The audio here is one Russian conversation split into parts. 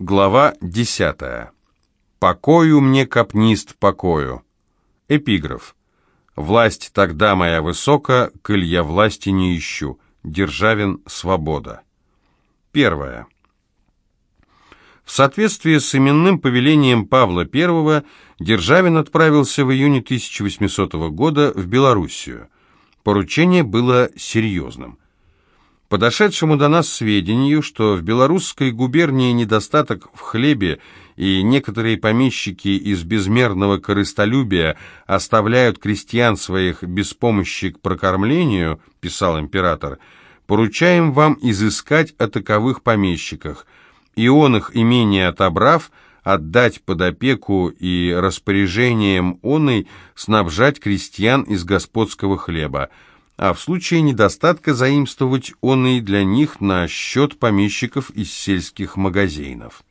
Глава 10. «Покою мне, капнист, покою». Эпиграф. «Власть тогда моя высока, коль я власти не ищу». Державин «Свобода». Первое. В соответствии с именным повелением Павла I Державин отправился в июне 1800 года в Белоруссию. Поручение было серьезным – подошедшему до нас сведению, что в белорусской губернии недостаток в хлебе и некоторые помещики из безмерного корыстолюбия оставляют крестьян своих без помощи к прокормлению, писал император, поручаем вам изыскать о таковых помещиках, и он их имение отобрав, отдать под опеку и распоряжением оной снабжать крестьян из господского хлеба, а в случае недостатка заимствовать он и для них на счет помещиков из сельских магазинов.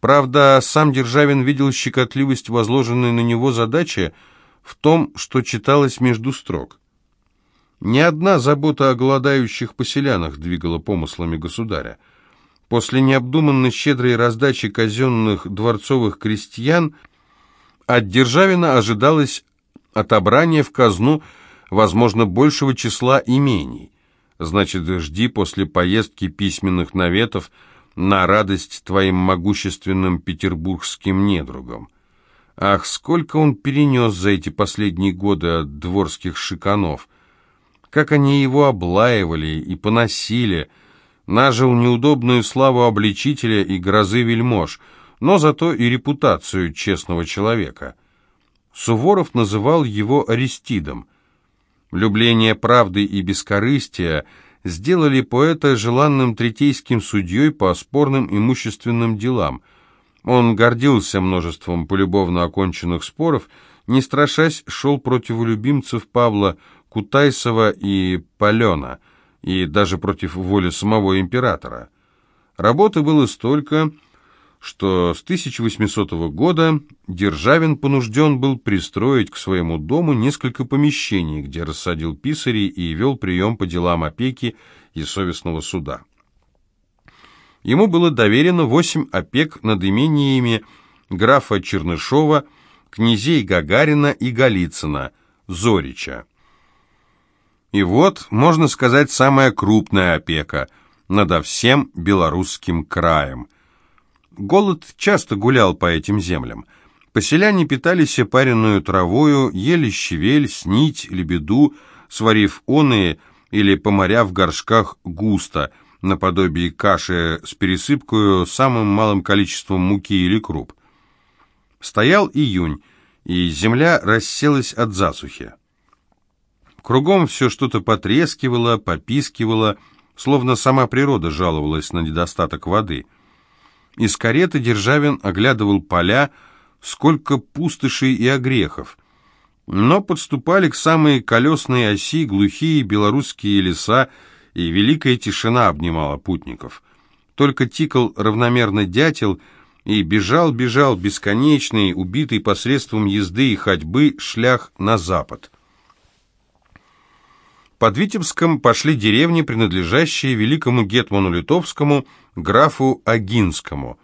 Правда, сам Державин видел щекотливость возложенной на него задачи в том, что читалось между строк. Ни одна забота о голодающих поселянах двигала помыслами государя. После необдуманной щедрой раздачи казенных дворцовых крестьян от Державина ожидалось отобрание в казну возможно, большего числа имений. Значит, жди после поездки письменных наветов на радость твоим могущественным петербургским недругам. Ах, сколько он перенес за эти последние годы от дворских шиканов! Как они его облаивали и поносили! Нажил неудобную славу обличителя и грозы вельмож, но зато и репутацию честного человека. Суворов называл его Аристидом – Влюбление правды и бескорыстия сделали поэта желанным третейским судьей по спорным имущественным делам. Он гордился множеством полюбовно оконченных споров, не страшась шел против любимцев Павла Кутайсова и Палена, и даже против воли самого императора. Работы было столько, что с 1800 года Державин понужден был пристроить к своему дому несколько помещений, где рассадил писарей и вел прием по делам опеки и совестного суда. Ему было доверено восемь опек над имениями графа Чернышова, князей Гагарина и Голицына, Зорича. И вот, можно сказать, самая крупная опека над всем белорусским краем – Голод часто гулял по этим землям. Поселяне питались опаренную травою, ели щавель, снить, лебеду, сварив оные или поморя в горшках густо, наподобие каши с пересыпкою самым малым количеством муки или круп. Стоял июнь, и земля расселась от засухи. Кругом все что-то потрескивало, попискивало, словно сама природа жаловалась на недостаток воды – из кареты Державин оглядывал поля, сколько пустошей и огрехов. Но подступали к самой колесной оси глухие белорусские леса, и великая тишина обнимала путников. Только тикал равномерно дятел, и бежал-бежал бесконечный, убитый посредством езды и ходьбы шлях на запад. Под Витебском пошли деревни, принадлежащие великому гетману литовскому графу Агинскому.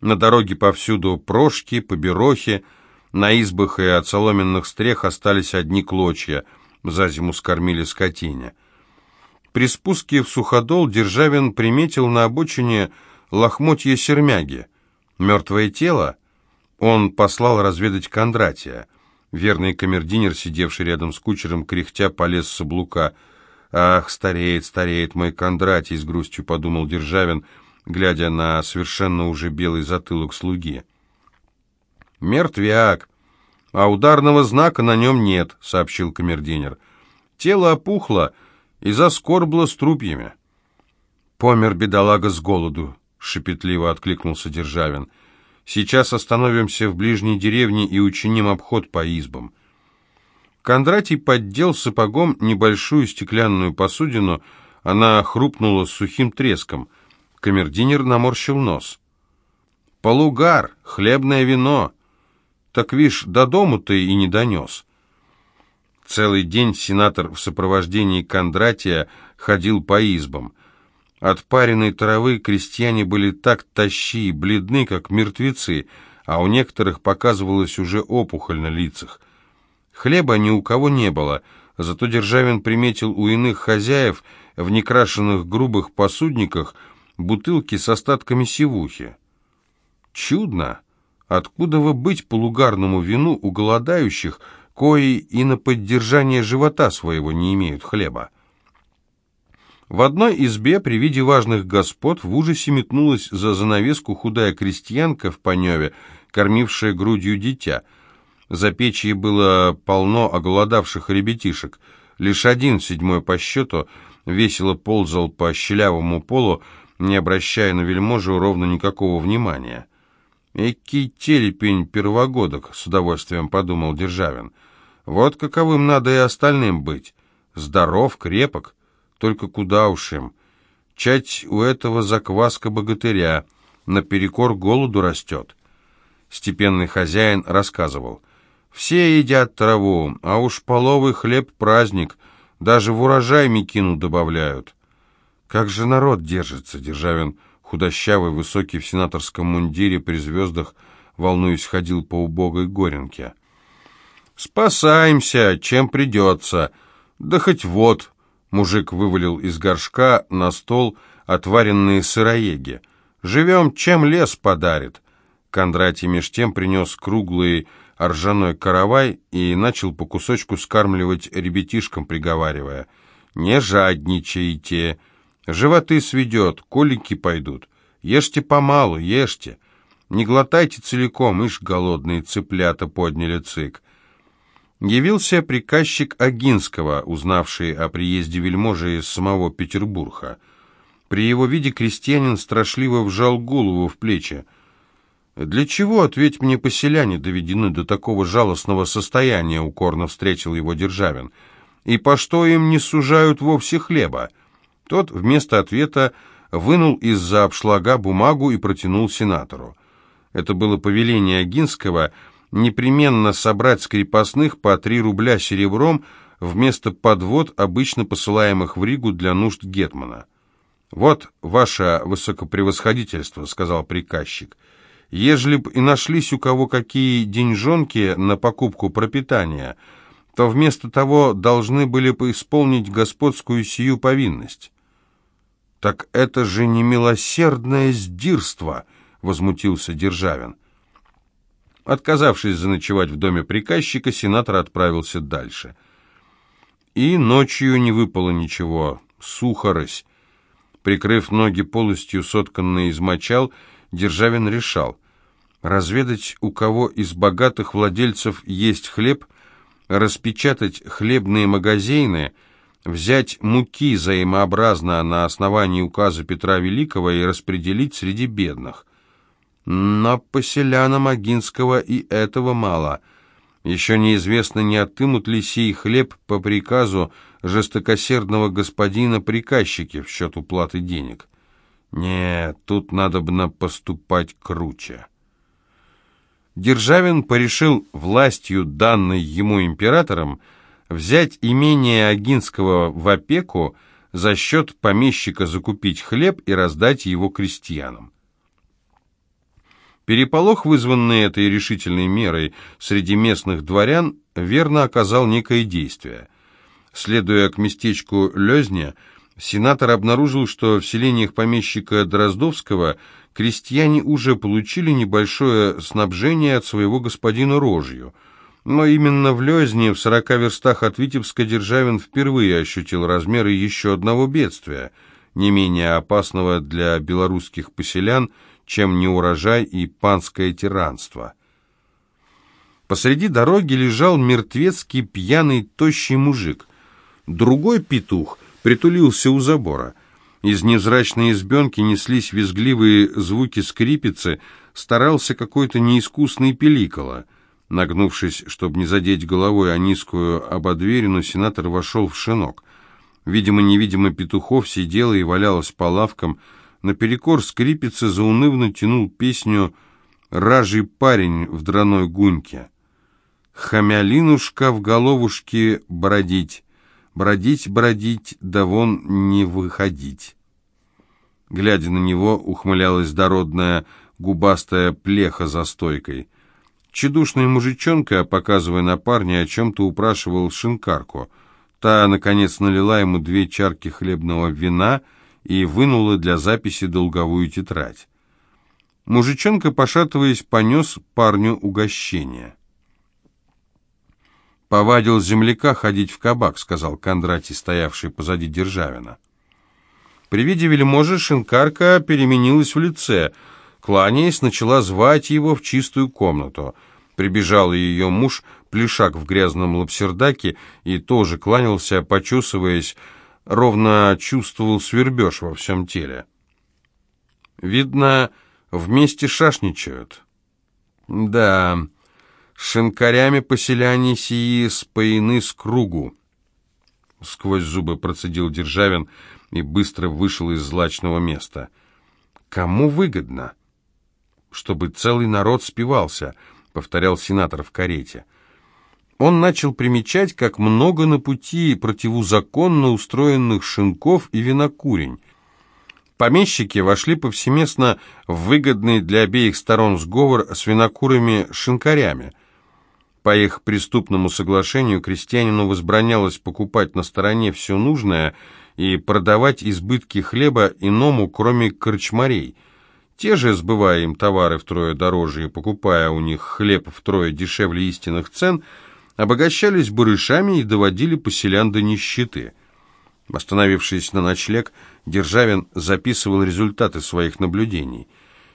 На дороге повсюду прошки, поберохи, на избах и от соломенных стрех остались одни клочья, за зиму скормили скотине. При спуске в Суходол Державин приметил на обочине лохмотья сермяги. Мертвое тело он послал разведать Кондратия. Верный камердинер, сидевший рядом с кучером, кряхтя полез с облука — «Ах, стареет, стареет мой Кондратий!» — с грустью подумал Державин, глядя на совершенно уже белый затылок слуги. «Мертвяк, а ударного знака на нем нет», — сообщил камердинер. «Тело опухло и заскорбло струпьями». «Помер бедолага с голоду», — шепетливо откликнулся Державин. «Сейчас остановимся в ближней деревне и учиним обход по избам». Кондратий поддел сапогом небольшую стеклянную посудину, она хрупнула с сухим треском. Камердинер наморщил нос. «Полугар, хлебное вино. Так, вишь, до дому ты и не донес». Целый день сенатор в сопровождении Кондратия ходил по избам. От пареной травы крестьяне были так тощи и бледны, как мертвецы, а у некоторых показывалась уже опухоль на лицах. Хлеба ни у кого не было, зато Державин приметил у иных хозяев в некрашенных грубых посудниках бутылки с остатками сивухи. Чудно! Откуда вы быть полугарному вину у голодающих, кои и на поддержание живота своего не имеют хлеба? В одной избе при виде важных господ в ужасе метнулась за занавеску худая крестьянка в Паневе, кормившая грудью дитя. За печьей было полно оголодавших ребятишек. Лишь один, седьмой по счету, весело ползал по щелявому полу, не обращая на вельможу ровно никакого внимания. «Экий телепень первогодок», — с удовольствием подумал Державин. «Вот каковым надо и остальным быть. Здоров, крепок, только куда уж им. Чать у этого закваска богатыря, наперекор голоду растет. Степенный хозяин рассказывал. Все едят траву, а уж половый хлеб праздник, даже в урожай мекину добавляют. Как же народ держится, Державин, худощавый, высокий в сенаторском мундире при звездах, волнуясь, ходил по убогой горенке. «Спасаемся, чем придется. Да хоть вот, Мужик вывалил из горшка на стол отваренные сыроеги. «Живем, чем лес подарит». Кондратий меж тем принес круглый ржаной каравай и начал по кусочку скармливать ребятишкам, приговаривая. «Не жадничайте, животы сведет, колики пойдут. Ешьте помалу, ешьте. Не глотайте целиком, ишь голодные цыплята подняли цик. Явился приказчик Агинского, узнавший о приезде вельможи из самого Петербурга. При его виде крестьянин страшливо вжал голову в плечи. «Для чего, ответь мне, поселяне доведены до такого жалостного состояния?» — укорно встретил его Державин. «И по что им не сужают вовсе хлеба?» Тот вместо ответа вынул из-за обшлага бумагу и протянул сенатору. Это было повеление Агинского — непременно собрать с крепостных по 3 рубля серебром вместо подвод, обычно посылаемых в Ригу для нужд Гетмана. «Вот ваше высокопревосходительство», — сказал приказчик. «Ежели б и нашлись у кого какие деньжонки на покупку пропитания, то вместо того должны были бы исполнить господскую сию повинность». «Так это же не милосердное сдирство», — возмутился Державин. Отказавшись заночевать в доме приказчика, сенатор отправился дальше. И ночью не выпало ничего, сухорось. Прикрыв ноги полностью сотканные из мочал, Державин решал разведать, у кого из богатых владельцев есть хлеб, распечатать хлебные магазины, взять муки взаимообразно на основании указа Петра Великого и распределить среди бедных. Но поселянам Агинского и этого мало. Еще неизвестно, не отымут ли сей хлеб по приказу жестокосердного господина приказчики в счет уплаты денег. Нет, тут надо бы поступать круче. Державин порешил властью, данной ему императором, взять имение Агинского в опеку, за счет помещика закупить хлеб и раздать его крестьянам. Переполох, вызванный этой решительной мерой среди местных дворян, верно оказал некое действие. Следуя к местечку Лезня, сенатор обнаружил, что в селениях помещика Дроздовского крестьяне уже получили небольшое снабжение от своего господина рожью. Но именно в Лезне, в сорока верстах от Витебска, Державин впервые ощутил размеры еще одного бедствия, не менее опасного для белорусских поселян – чем неурожай и панское тиранство. Посреди дороги лежал мертвецкий пьяный тощий мужик. Другой петух притулился у забора. Из невзрачной избенки неслись визгливые звуки скрипицы, старался какой-то неискусный пеликола. Нагнувшись, чтобы не задеть головой о низкую ободверину, сенатор вошел в шинок. Видимо-невидимо петухов сидела и валялась по лавкам, наперекор скрипице заунывно тянул песню «Ражий парень в драной гуньке». «Хамялинушка в головушке бродить, бродить, бродить, да вон не выходить». Глядя на него, ухмылялась дородная губастая плеха за стойкой. Чедушная мужичонка, показывая на парня, о чем-то упрашивал шинкарку. Та, наконец, налила ему две чарки хлебного вина и вынула для записи долговую тетрадь. Мужичонка, пошатываясь, понес парню угощение. «Повадил земляка ходить в кабак», — сказал Кондратий, стоявший позади Державина. При виде вельможи шинкарка переменилась в лице. Кланяясь, начала звать его в чистую комнату. Прибежал ее муж, плешак в грязном лапсердаке, и тоже кланялся, почесываясь, ровно чувствовал свербеж во всем теле. Видно, вместе шашничают. Да, шинкарями поселяне сии споены с кругу. Сквозь зубы процедил Державин, — и быстро вышел из злачного места. «Кому выгодно?» «Чтобы целый народ спивался», — повторял сенатор в карете. Он начал примечать, как много на пути противозаконно устроенных шинков и винокурень. Помещики вошли повсеместно в выгодный для обеих сторон сговор с винокурами-шинкарями. По их преступному соглашению крестьянину возбранялось покупать на стороне все нужное — и продавать избытки хлеба иному, кроме корчмарей. Те же, сбывая им товары втрое дороже и покупая у них хлеб втрое дешевле истинных цен, обогащались барышами и доводили поселян до нищеты. Остановившись на ночлег, Державин записывал результаты своих наблюдений.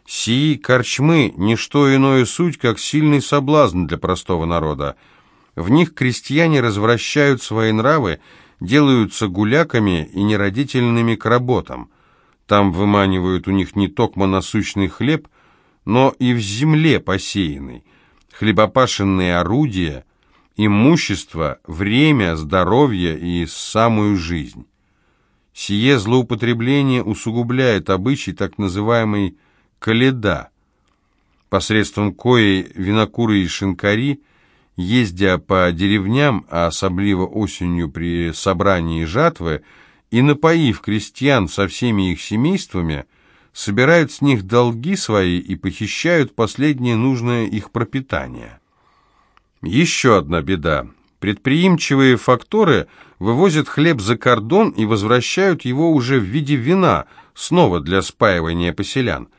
«Сии корчмы – не что иное суть, как сильный соблазн для простого народа. В них крестьяне развращают свои нравы делаются гуляками и нерадительными к работам. Там выманивают у них не токмо насущный хлеб, но и в земле посеянный, хлебопашенные орудия, имущество, время, здоровье и самую жизнь. Сие злоупотребление усугубляет обычай так называемой «каледа», посредством коей винокуры и шинкари – ездя по деревням, а особливо осенью при собрании жатвы, и напоив крестьян со всеми их семействами, собирают с них долги свои и похищают последнее нужное их пропитание. Еще одна беда. Предприимчивые факторы вывозят хлеб за кордон и возвращают его уже в виде вина, снова для спаивания поселян –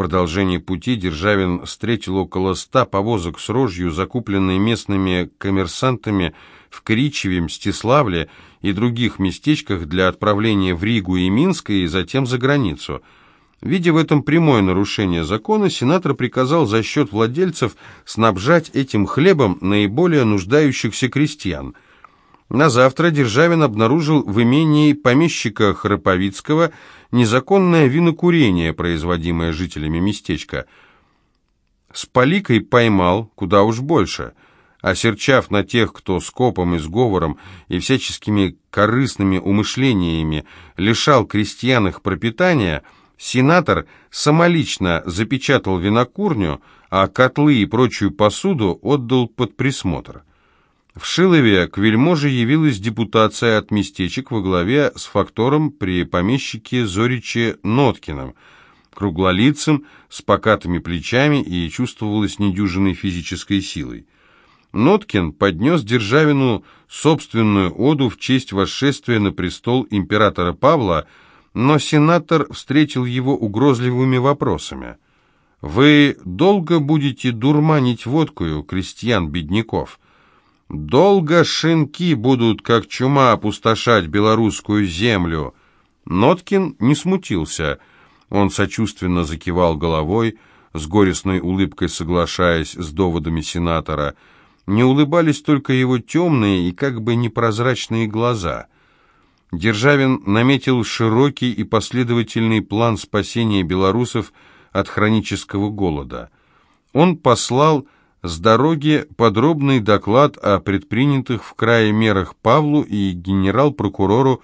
продолжении пути Державин встретил около ста повозок с рожью, закупленной местными коммерсантами в Кричеве, Мстиславле и других местечках для отправления в Ригу и Минск и затем за границу. Видя в этом прямое нарушение закона, сенатор приказал за счет владельцев снабжать этим хлебом наиболее нуждающихся крестьян – на завтра Державин обнаружил в имении помещика Храповицкого незаконное винокурение, производимое жителями местечка. С поликой поймал куда уж больше. Осерчав на тех, кто скопом и сговором и всяческими корыстными умышлениями лишал крестьян их пропитания, сенатор самолично запечатал винокурню, а котлы и прочую посуду отдал под присмотр. В Шилове к вельможе явилась депутация от местечек во главе с фактором при помещике Зориче Ноткиным, круглолицым, с покатыми плечами и чувствовалась недюжиной физической силой. Ноткин поднес Державину собственную оду в честь восшествия на престол императора Павла, но сенатор встретил его угрозливыми вопросами. «Вы долго будете дурманить водкою крестьян-бедняков?» Долго шинки будут, как чума, опустошать белорусскую землю. Ноткин не смутился. Он сочувственно закивал головой, с горестной улыбкой соглашаясь с доводами сенатора. Не улыбались только его темные и как бы непрозрачные глаза. Державин наметил широкий и последовательный план спасения белорусов от хронического голода. Он послал с дороги подробный доклад о предпринятых в крае мерах Павлу и генерал-прокурору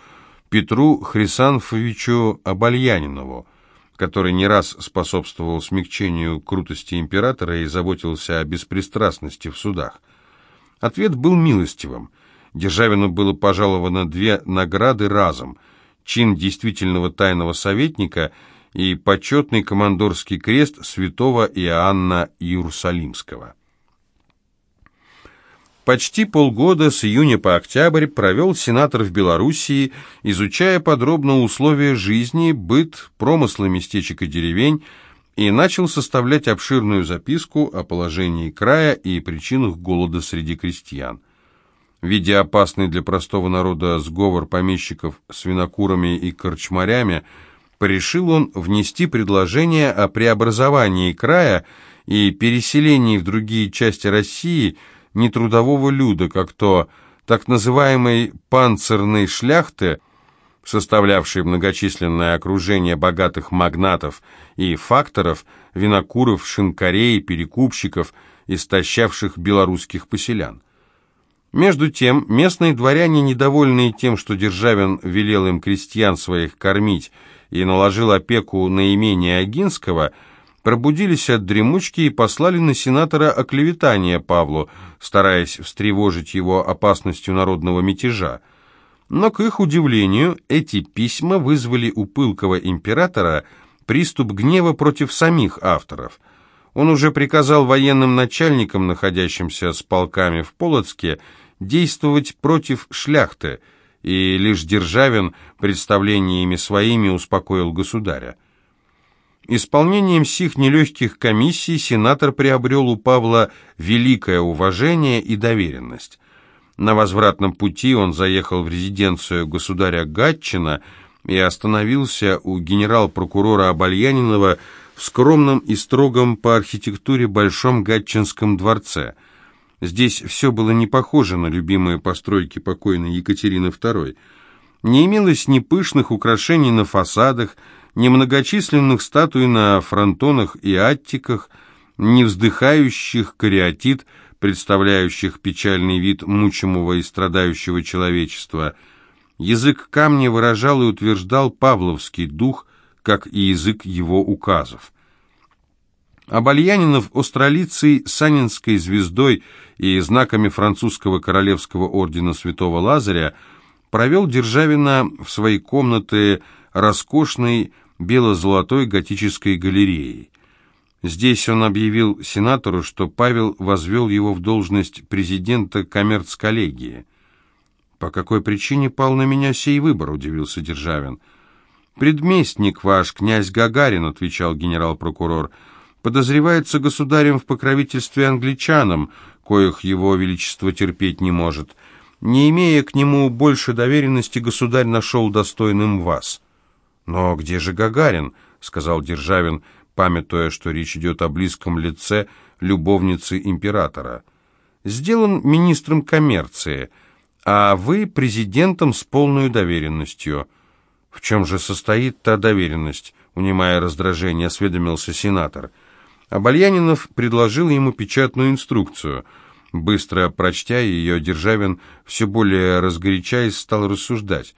Петру Хрисанфовичу Обальянинову, который не раз способствовал смягчению крутости императора и заботился о беспристрастности в судах. Ответ был милостивым. Державину было пожаловано две награды разом – чин действительного тайного советника и почетный командорский крест святого Иоанна Иерусалимского. Почти полгода с июня по октябрь провел сенатор в Белоруссии, изучая подробно условия жизни, быт, промыслы местечек и деревень, и начал составлять обширную записку о положении края и причинах голода среди крестьян. Видя опасный для простого народа сговор помещиков с винокурами и корчмарями, порешил он внести предложение о преобразовании края и переселении в другие части России – нетрудового люда, как то так называемой «панцирной шляхты», составлявшей многочисленное окружение богатых магнатов и факторов, винокуров, шинкарей, перекупщиков, истощавших белорусских поселян. Между тем, местные дворяне, недовольные тем, что Державин велел им крестьян своих кормить и наложил опеку на имение Агинского, пробудились от дремучки и послали на сенатора оклеветание Павлу, стараясь встревожить его опасностью народного мятежа. Но, к их удивлению, эти письма вызвали у пылкого императора приступ гнева против самих авторов. Он уже приказал военным начальникам, находящимся с полками в Полоцке, действовать против шляхты, и лишь Державин представлениями своими успокоил государя. Исполнением сих нелегких комиссий сенатор приобрел у Павла великое уважение и доверенность. На возвратном пути он заехал в резиденцию государя Гатчина и остановился у генерал-прокурора Обальянинова в скромном и строгом по архитектуре Большом Гатчинском дворце. Здесь все было не похоже на любимые постройки покойной Екатерины II. Не имелось ни пышных украшений на фасадах, немногочисленных статуй на фронтонах и аттиках, не вздыхающих кариатид, представляющих печальный вид мучимого и страдающего человечества. Язык камня выражал и утверждал павловский дух, как и язык его указов. Абальянинов австралицей, санинской звездой и знаками французского королевского ордена святого Лазаря провел Державина в свои комнаты роскошной бело-золотой готической галереей. Здесь он объявил сенатору, что Павел возвел его в должность президента коммерц-коллегии. «По какой причине пал на меня сей выбор?» – удивился Державин. «Предместник ваш, князь Гагарин», – отвечал генерал-прокурор, – «подозревается государем в покровительстве англичанам, коих его величество терпеть не может. Не имея к нему больше доверенности, государь нашел достойным вас». «Но где же Гагарин?» — сказал Державин, памятуя, что речь идет о близком лице любовницы императора. «Сделан министром коммерции, а вы президентом с полной доверенностью». «В чем же состоит та доверенность?» — унимая раздражение, осведомился сенатор. Абальянинов предложил ему печатную инструкцию. Быстро прочтя ее, Державин, все более разгорячаясь, стал рассуждать.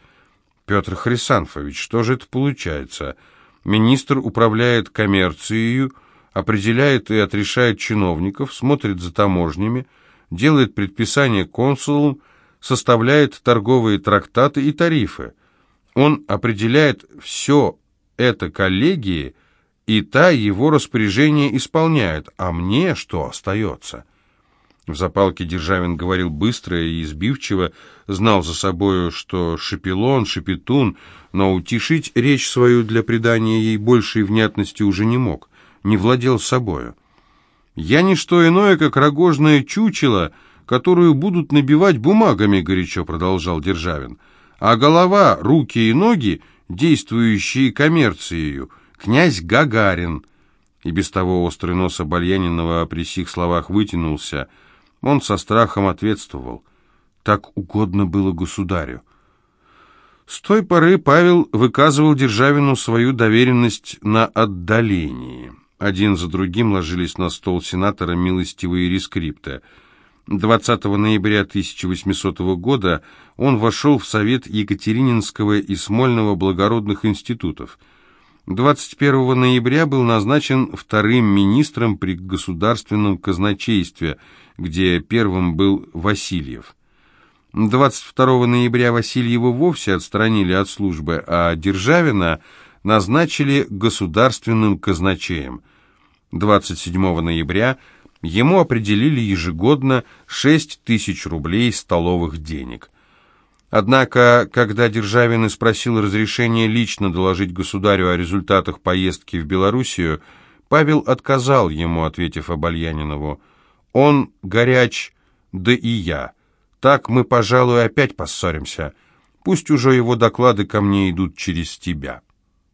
Петр Хрисанфович, что же это получается? Министр управляет коммерцией, определяет и отрешает чиновников, смотрит за таможнями, делает предписания консулам, составляет торговые трактаты и тарифы. Он определяет все это коллегии, и та его распоряжение исполняет, а мне что остается?» В запалке Державин говорил быстро и избивчиво, знал за собою, что шепелон, шепетун, но утешить речь свою для придания ей большей внятности уже не мог, не владел собою. «Я не что иное, как рогожное чучело, которую будут набивать бумагами», — горячо продолжал Державин. «А голова, руки и ноги, действующие коммерцией, князь Гагарин». И без того острый нос Обальянинова при сих словах вытянулся — он со страхом ответствовал. Так угодно было государю. С той поры Павел выказывал Державину свою доверенность на отдалении. Один за другим ложились на стол сенатора милостивые рескрипты. 20 ноября 1800 года он вошел в Совет Екатерининского и Смольного благородных институтов. 21 ноября был назначен вторым министром при государственном казначействе – где первым был Васильев. 22 ноября Васильева вовсе отстранили от службы, а Державина назначили государственным казначеем. 27 ноября ему определили ежегодно 6 тысяч рублей столовых денег. Однако, когда Державин спросил разрешения лично доложить государю о результатах поездки в Белоруссию, Павел отказал ему, ответив Обальянинову, «Он горяч, да и я. Так мы, пожалуй, опять поссоримся. Пусть уже его доклады ко мне идут через тебя».